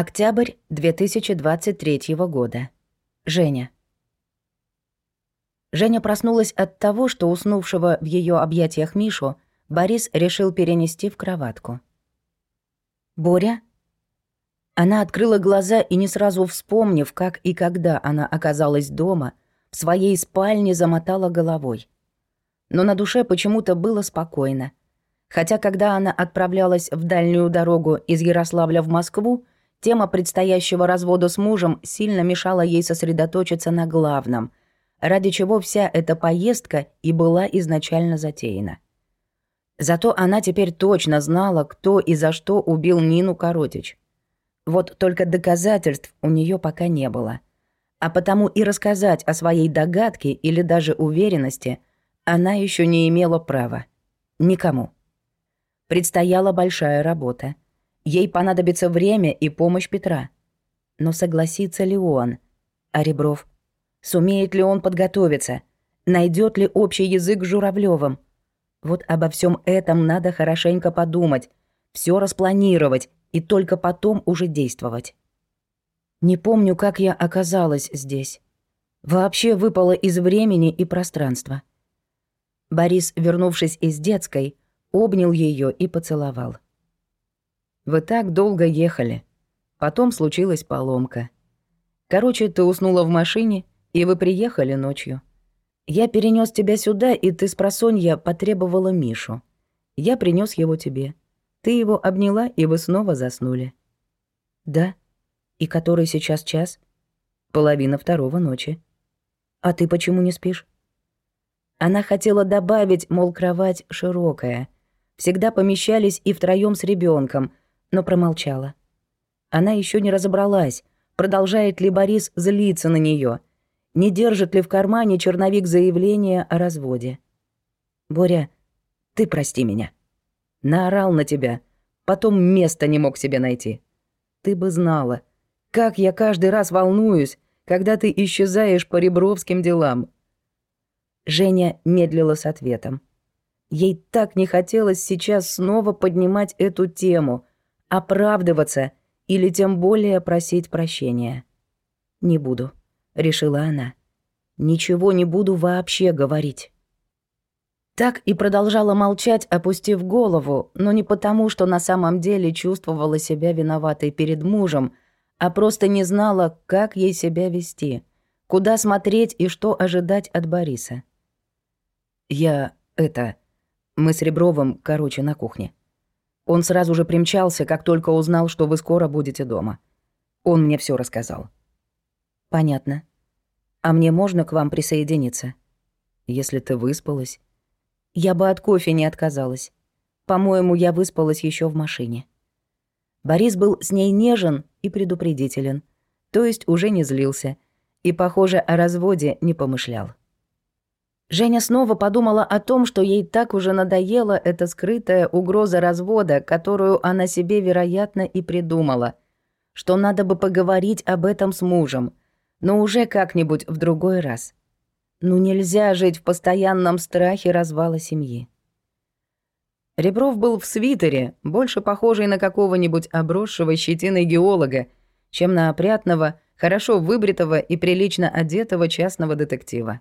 Октябрь 2023 года. Женя. Женя проснулась от того, что уснувшего в ее объятиях Мишу Борис решил перенести в кроватку. «Боря?» Она открыла глаза и, не сразу вспомнив, как и когда она оказалась дома, в своей спальне замотала головой. Но на душе почему-то было спокойно. Хотя, когда она отправлялась в дальнюю дорогу из Ярославля в Москву, тема предстоящего развода с мужем сильно мешала ей сосредоточиться на главном, ради чего вся эта поездка и была изначально затеяна. Зато она теперь точно знала, кто и за что убил Нину Коротич. Вот только доказательств у нее пока не было. А потому и рассказать о своей догадке или даже уверенности она еще не имела права. Никому. Предстояла большая работа. Ей понадобится время и помощь Петра. Но согласится ли он? А Ребров? Сумеет ли он подготовиться? Найдет ли общий язык с Журавлевым? Вот обо всем этом надо хорошенько подумать, все распланировать и только потом уже действовать. Не помню, как я оказалась здесь. Вообще выпала из времени и пространства. Борис, вернувшись из детской, обнял ее и поцеловал. «Вы так долго ехали. Потом случилась поломка. Короче, ты уснула в машине, и вы приехали ночью. Я перенес тебя сюда, и ты с просонья потребовала Мишу. Я принес его тебе. Ты его обняла, и вы снова заснули. Да? И который сейчас час? Половина второго ночи. А ты почему не спишь? Она хотела добавить, мол, кровать широкая. Всегда помещались и втроем с ребенком, но промолчала. Она еще не разобралась, продолжает ли Борис злиться на нее не держит ли в кармане черновик заявления о разводе. «Боря, ты прости меня. Наорал на тебя, потом места не мог себе найти. Ты бы знала, как я каждый раз волнуюсь, когда ты исчезаешь по ребровским делам». Женя медлила с ответом. Ей так не хотелось сейчас снова поднимать эту тему, оправдываться или тем более просить прощения. «Не буду», решила она. Ничего не буду вообще говорить. Так и продолжала молчать, опустив голову, но не потому, что на самом деле чувствовала себя виноватой перед мужем, а просто не знала, как ей себя вести, куда смотреть и что ожидать от Бориса. «Я... это... Мы с Ребровым, короче, на кухне. Он сразу же примчался, как только узнал, что вы скоро будете дома. Он мне все рассказал. «Понятно. А мне можно к вам присоединиться?» «Если ты выспалась». «Я бы от кофе не отказалась. По-моему, я выспалась еще в машине». Борис был с ней нежен и предупредителен, то есть уже не злился, и, похоже, о разводе не помышлял. Женя снова подумала о том, что ей так уже надоела эта скрытая угроза развода, которую она себе, вероятно, и придумала, что надо бы поговорить об этом с мужем — но уже как-нибудь в другой раз. Ну нельзя жить в постоянном страхе развала семьи. Ребров был в свитере, больше похожий на какого-нибудь обросшего щетиной геолога, чем на опрятного, хорошо выбритого и прилично одетого частного детектива.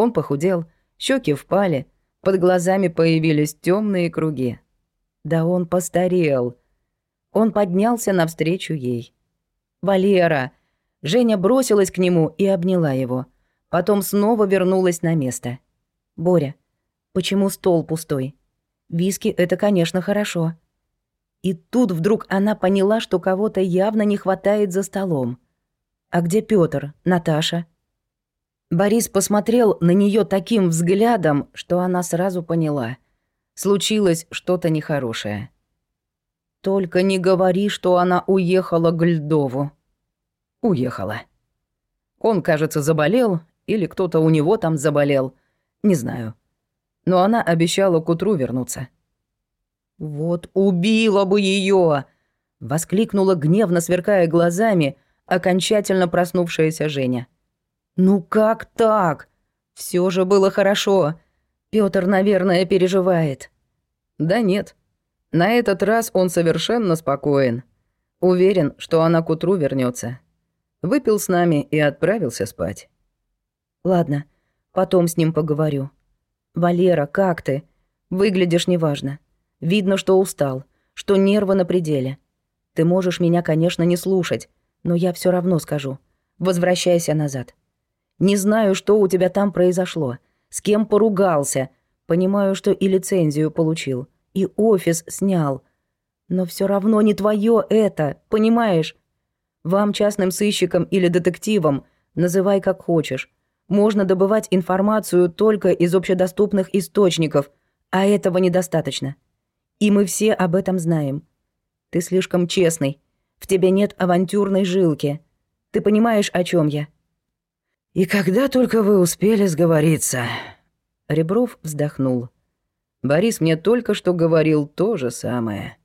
Он похудел, щеки впали, под глазами появились темные круги. Да он постарел. Он поднялся навстречу ей. «Валера!» Женя бросилась к нему и обняла его. Потом снова вернулась на место. «Боря, почему стол пустой? Виски — это, конечно, хорошо». И тут вдруг она поняла, что кого-то явно не хватает за столом. «А где Пётр, Наташа?» Борис посмотрел на нее таким взглядом, что она сразу поняла. Случилось что-то нехорошее. «Только не говори, что она уехала к Льдову», уехала. Он, кажется, заболел, или кто-то у него там заболел, не знаю. Но она обещала к утру вернуться. «Вот убила бы ее! воскликнула гневно, сверкая глазами, окончательно проснувшаяся Женя. «Ну как так? Все же было хорошо. Пётр, наверное, переживает». «Да нет. На этот раз он совершенно спокоен. Уверен, что она к утру вернется. Выпил с нами и отправился спать. Ладно, потом с ним поговорю. Валера, как ты? Выглядишь неважно. Видно, что устал, что нервы на пределе. Ты можешь меня, конечно, не слушать, но я все равно скажу. Возвращайся назад. Не знаю, что у тебя там произошло, с кем поругался. Понимаю, что и лицензию получил, и офис снял. Но все равно не твое это, понимаешь? Вам, частным сыщикам или детективам, называй как хочешь. Можно добывать информацию только из общедоступных источников, а этого недостаточно. И мы все об этом знаем. Ты слишком честный. В тебе нет авантюрной жилки. Ты понимаешь, о чем я?» «И когда только вы успели сговориться?» Ребров вздохнул. «Борис мне только что говорил то же самое».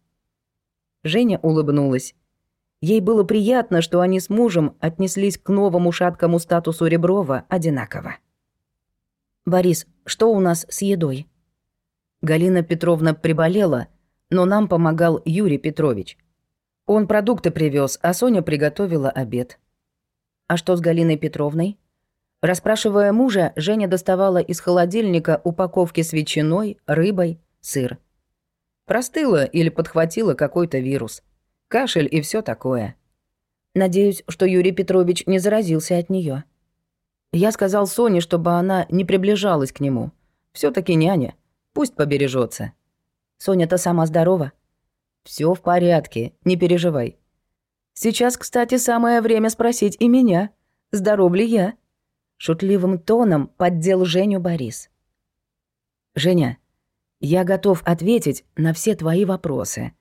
Женя улыбнулась. Ей было приятно, что они с мужем отнеслись к новому шаткому статусу Реброва одинаково. «Борис, что у нас с едой?» Галина Петровна приболела, но нам помогал Юрий Петрович. Он продукты привез, а Соня приготовила обед. «А что с Галиной Петровной?» Расспрашивая мужа, Женя доставала из холодильника упаковки с ветчиной, рыбой, сыр. Простыла или подхватила какой-то вирус. Кашель и все такое. Надеюсь, что Юрий Петрович не заразился от нее. Я сказал Соне, чтобы она не приближалась к нему. все таки няня. Пусть побережется. Соня-то сама здорова. Все в порядке, не переживай. Сейчас, кстати, самое время спросить и меня, здоров ли я. Шутливым тоном поддел Женю Борис. «Женя, я готов ответить на все твои вопросы»,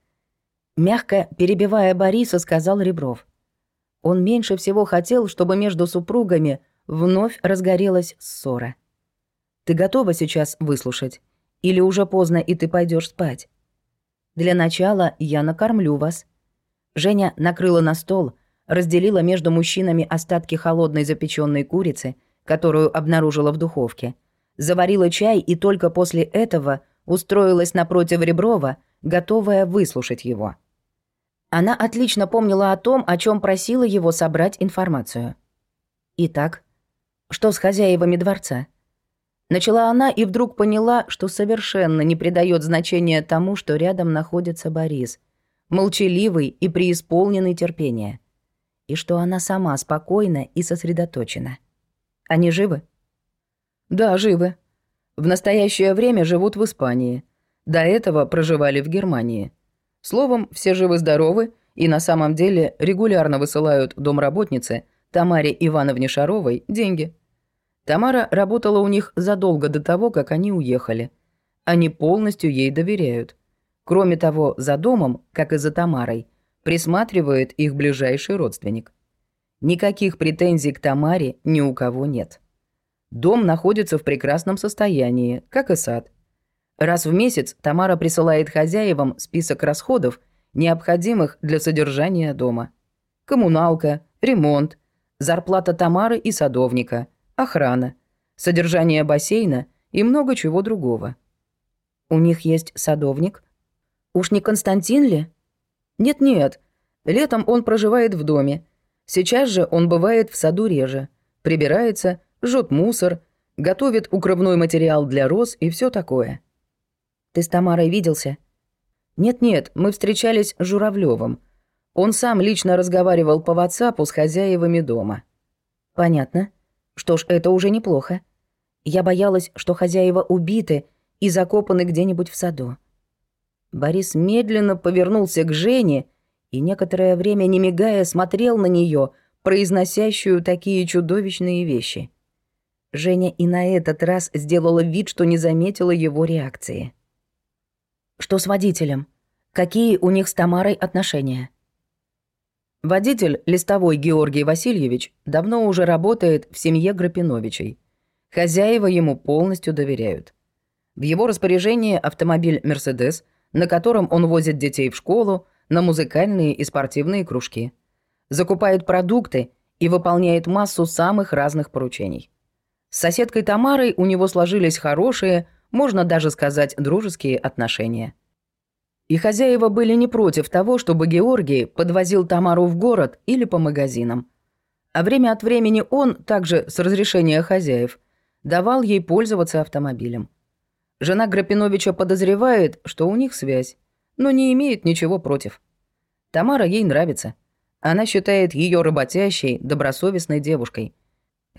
Мягко перебивая Бориса, сказал Ребров. Он меньше всего хотел, чтобы между супругами вновь разгорелась ссора. «Ты готова сейчас выслушать? Или уже поздно, и ты пойдешь спать?» «Для начала я накормлю вас». Женя накрыла на стол, разделила между мужчинами остатки холодной запеченной курицы, которую обнаружила в духовке, заварила чай и только после этого устроилась напротив Реброва, готовая выслушать его. Она отлично помнила о том, о чем просила его собрать информацию. Итак, что с хозяевами дворца? Начала она и вдруг поняла, что совершенно не придает значения тому, что рядом находится Борис, молчаливый и преисполненный терпения, и что она сама спокойна и сосредоточена. Они живы? Да, живы. В настоящее время живут в Испании. До этого проживали в Германии. Словом, все живы-здоровы и на самом деле регулярно высылают домработнице Тамаре Ивановне Шаровой деньги. Тамара работала у них задолго до того, как они уехали. Они полностью ей доверяют. Кроме того, за домом, как и за Тамарой, присматривает их ближайший родственник. Никаких претензий к Тамаре ни у кого нет. Дом находится в прекрасном состоянии, как и сад. Раз в месяц Тамара присылает хозяевам список расходов, необходимых для содержания дома. Коммуналка, ремонт, зарплата Тамары и садовника, охрана, содержание бассейна и много чего другого. У них есть садовник? Уж не Константин ли? Нет-нет, летом он проживает в доме, Сейчас же он бывает в саду реже, прибирается, жжет мусор, готовит укрывной материал для роз и все такое. Ты с Тамарой виделся? Нет-нет, мы встречались с Журавлевым. Он сам лично разговаривал по WhatsApp с хозяевами дома. Понятно. Что ж, это уже неплохо. Я боялась, что хозяева убиты и закопаны где-нибудь в саду. Борис медленно повернулся к Жене и некоторое время, не мигая, смотрел на нее, произносящую такие чудовищные вещи. Женя и на этот раз сделала вид, что не заметила его реакции. «Что с водителем? Какие у них с Тамарой отношения?» Водитель, листовой Георгий Васильевич, давно уже работает в семье Грапиновичей. Хозяева ему полностью доверяют. В его распоряжении автомобиль «Мерседес», на котором он возит детей в школу, на музыкальные и спортивные кружки. Закупает продукты и выполняет массу самых разных поручений. С соседкой Тамарой у него сложились хорошие, можно даже сказать, дружеские отношения. И хозяева были не против того, чтобы Георгий подвозил Тамару в город или по магазинам. А время от времени он, также с разрешения хозяев, давал ей пользоваться автомобилем. Жена Грапиновича подозревает, что у них связь, но не имеет ничего против. Тамара ей нравится. Она считает ее работящей, добросовестной девушкой.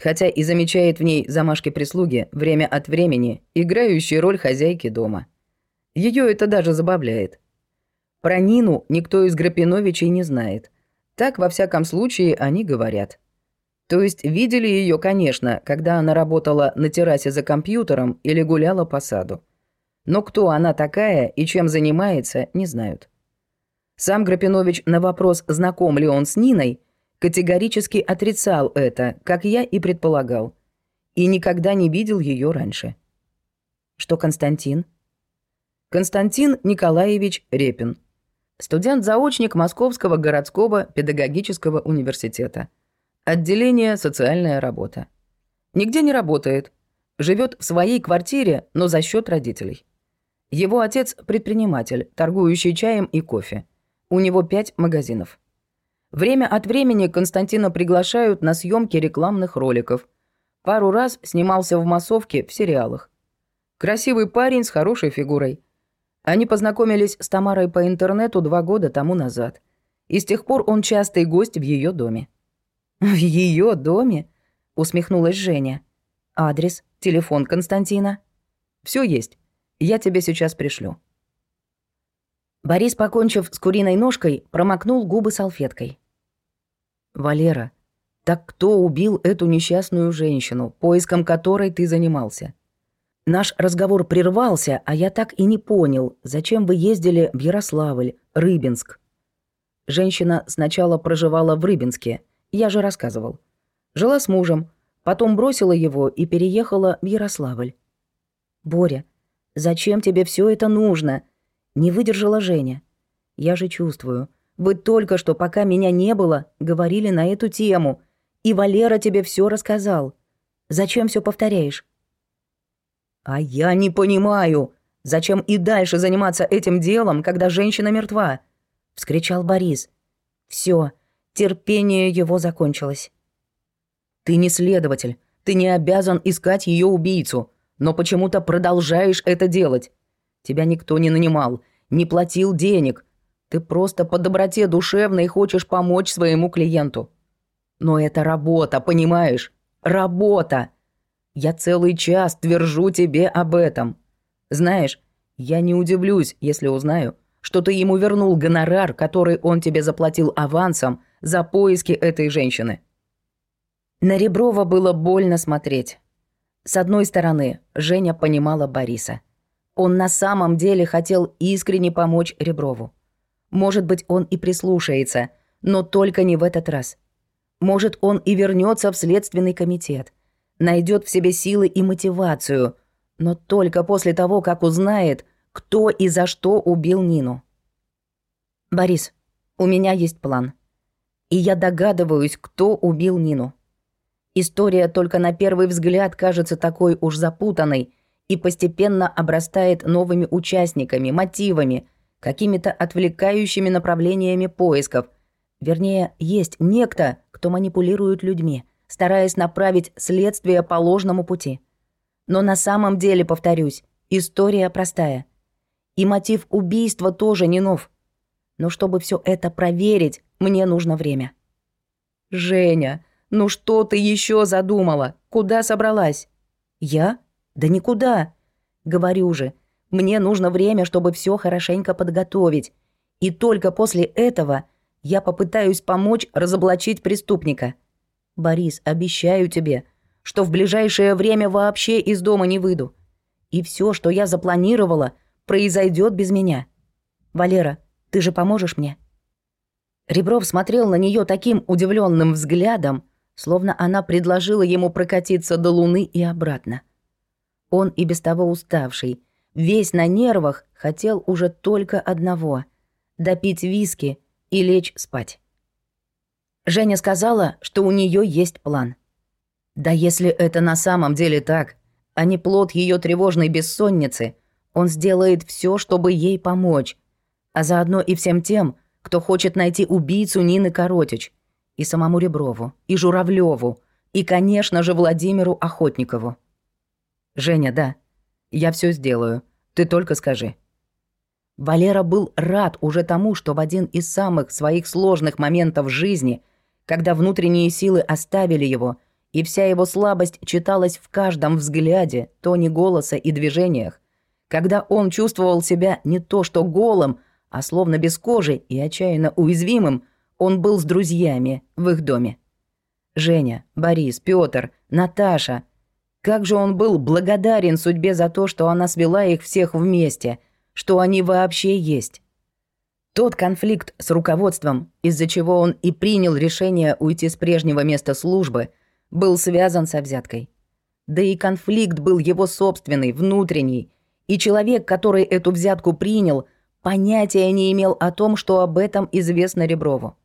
Хотя и замечает в ней замашки прислуги, время от времени, играющие роль хозяйки дома. Ее это даже забавляет. Про Нину никто из Грапиновичей не знает. Так, во всяком случае, они говорят. То есть видели ее, конечно, когда она работала на террасе за компьютером или гуляла по саду. Но кто она такая и чем занимается, не знают. Сам Грапинович на вопрос, знаком ли он с Ниной, категорически отрицал это, как я и предполагал, и никогда не видел ее раньше. Что Константин? Константин Николаевич Репин. Студент-заочник Московского городского педагогического университета. Отделение «Социальная работа». Нигде не работает. Живет в своей квартире, но за счет родителей. Его отец – предприниматель, торгующий чаем и кофе. У него пять магазинов. Время от времени Константина приглашают на съемки рекламных роликов. Пару раз снимался в массовке в сериалах. Красивый парень с хорошей фигурой. Они познакомились с Тамарой по интернету два года тому назад. И с тех пор он частый гость в ее доме. «В ее доме?» — усмехнулась Женя. «Адрес, телефон Константина?» Все есть. Я тебе сейчас пришлю». Борис, покончив с куриной ножкой, промокнул губы салфеткой. «Валера, так кто убил эту несчастную женщину, поиском которой ты занимался?» Наш разговор прервался, а я так и не понял, зачем вы ездили в Ярославль, Рыбинск. Женщина сначала проживала в Рыбинске, я же рассказывал. Жила с мужем, потом бросила его и переехала в Ярославль. «Боря, зачем тебе все это нужно?» Не выдержала Женя. «Я же чувствую. Вы только что, пока меня не было, говорили на эту тему, и Валера тебе все рассказал. Зачем все повторяешь?» «А я не понимаю, зачем и дальше заниматься этим делом, когда женщина мертва?» — вскричал Борис. Все, терпение его закончилось. «Ты не следователь, ты не обязан искать ее убийцу, но почему-то продолжаешь это делать. Тебя никто не нанимал, не платил денег. Ты просто по доброте душевной хочешь помочь своему клиенту. Но это работа, понимаешь? Работа!» Я целый час твержу тебе об этом. Знаешь, я не удивлюсь, если узнаю, что ты ему вернул гонорар, который он тебе заплатил авансом за поиски этой женщины. На Реброва было больно смотреть. С одной стороны, Женя понимала Бориса. Он на самом деле хотел искренне помочь Реброву. Может быть, он и прислушается, но только не в этот раз. Может, он и вернется в следственный комитет – найдет в себе силы и мотивацию, но только после того, как узнает, кто и за что убил Нину. «Борис, у меня есть план. И я догадываюсь, кто убил Нину. История только на первый взгляд кажется такой уж запутанной и постепенно обрастает новыми участниками, мотивами, какими-то отвлекающими направлениями поисков. Вернее, есть некто, кто манипулирует людьми – стараясь направить следствие по ложному пути. Но на самом деле, повторюсь, история простая. И мотив убийства тоже не нов. Но чтобы все это проверить, мне нужно время. «Женя, ну что ты еще задумала? Куда собралась?» «Я? Да никуда. Говорю же, мне нужно время, чтобы все хорошенько подготовить. И только после этого я попытаюсь помочь разоблачить преступника». Борис, обещаю тебе, что в ближайшее время вообще из дома не выйду. И все, что я запланировала, произойдет без меня. Валера, ты же поможешь мне?» Ребров смотрел на нее таким удивленным взглядом, словно она предложила ему прокатиться до Луны и обратно. Он и без того уставший, весь на нервах, хотел уже только одного — допить виски и лечь спать. Женя сказала, что у нее есть план. Да если это на самом деле так, а не плод ее тревожной бессонницы, он сделает все, чтобы ей помочь. а заодно и всем тем, кто хочет найти убийцу Нины Коротич, и самому Реброву, и Журавлеву, и, конечно же, Владимиру Охотникову. «Женя, да, я все сделаю, ты только скажи». Валера был рад уже тому, что в один из самых своих сложных моментов жизни, когда внутренние силы оставили его, и вся его слабость читалась в каждом взгляде, тоне голоса и движениях, когда он чувствовал себя не то что голым, а словно без кожи и отчаянно уязвимым, он был с друзьями в их доме. Женя, Борис, Пётр, Наташа. Как же он был благодарен судьбе за то, что она свела их всех вместе, что они вообще есть. Тот конфликт с руководством, из-за чего он и принял решение уйти с прежнего места службы, был связан со взяткой. Да и конфликт был его собственный, внутренний, и человек, который эту взятку принял, понятия не имел о том, что об этом известно Реброву.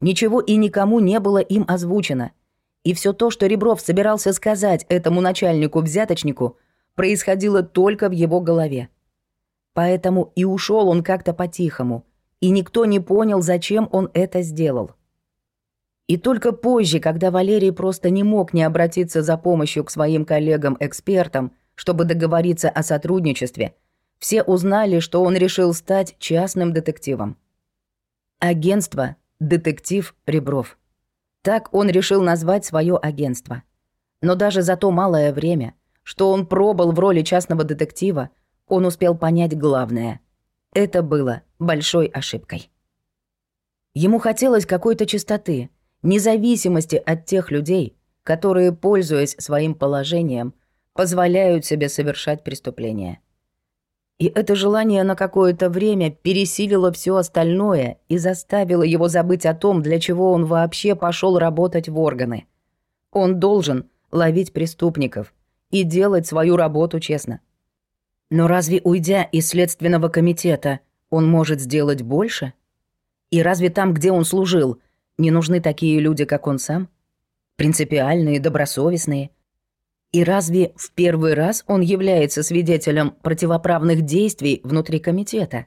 Ничего и никому не было им озвучено. И все то, что Ребров собирался сказать этому начальнику-взяточнику, происходило только в его голове. Поэтому и ушел он как-то по-тихому, и никто не понял, зачем он это сделал. И только позже, когда Валерий просто не мог не обратиться за помощью к своим коллегам-экспертам, чтобы договориться о сотрудничестве, все узнали, что он решил стать частным детективом. Агентство «Детектив Ребров». Так он решил назвать свое агентство. Но даже за то малое время, что он пробыл в роли частного детектива, он успел понять главное. Это было большой ошибкой. Ему хотелось какой-то чистоты, независимости от тех людей, которые, пользуясь своим положением, позволяют себе совершать преступления. И это желание на какое-то время пересилило все остальное и заставило его забыть о том, для чего он вообще пошел работать в органы. Он должен ловить преступников и делать свою работу честно. Но разве уйдя из следственного комитета, он может сделать больше? И разве там, где он служил, не нужны такие люди, как он сам? Принципиальные, добросовестные – и разве в первый раз он является свидетелем противоправных действий внутри комитета?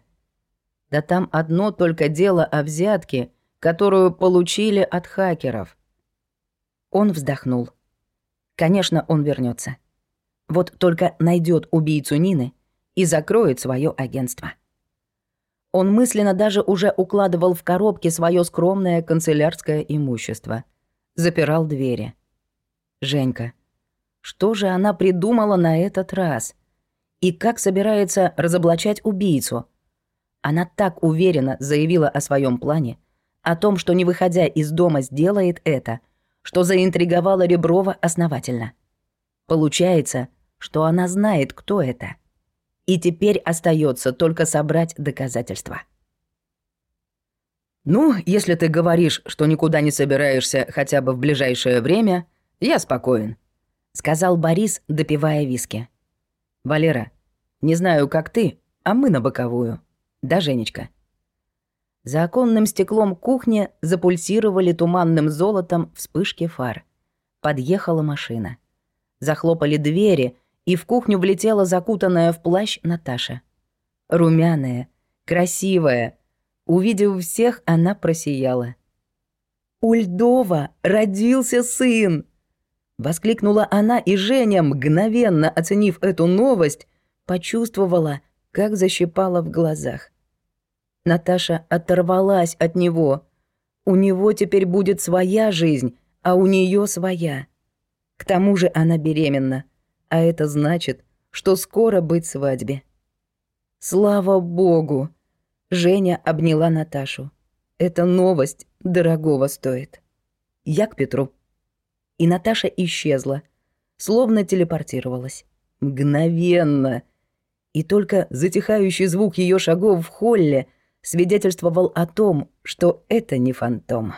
Да там одно только дело о взятке, которую получили от хакеров. Он вздохнул. Конечно, он вернется. Вот только найдет убийцу Нины и закроет свое агентство. Он мысленно даже уже укладывал в коробки свое скромное канцелярское имущество. Запирал двери. Женька, что же она придумала на этот раз? И как собирается разоблачать убийцу? Она так уверенно заявила о своем плане, о том, что не выходя из дома сделает это, что заинтриговала Реброва основательно. Получается, что она знает, кто это. И теперь остается только собрать доказательства. «Ну, если ты говоришь, что никуда не собираешься хотя бы в ближайшее время, я спокоен», сказал Борис, допивая виски. «Валера, не знаю, как ты, а мы на боковую. Да, Женечка?» За оконным стеклом кухни запульсировали туманным золотом вспышки фар. Подъехала машина. Захлопали двери, и в кухню влетела закутанная в плащ Наташа. Румяная, красивая. Увидев всех, она просияла. «У Льдова родился сын!» Воскликнула она, и Женя, мгновенно оценив эту новость, почувствовала, как защипала в глазах. Наташа оторвалась от него. У него теперь будет своя жизнь, а у нее своя. К тому же она беременна, а это значит, что скоро быть свадьбе. Слава богу! Женя обняла Наташу. Эта новость дорогого стоит. Я к Петру и Наташа исчезла, словно телепортировалась. Мгновенно. И только затихающий звук ее шагов в холле свидетельствовал о том, что это не фантом.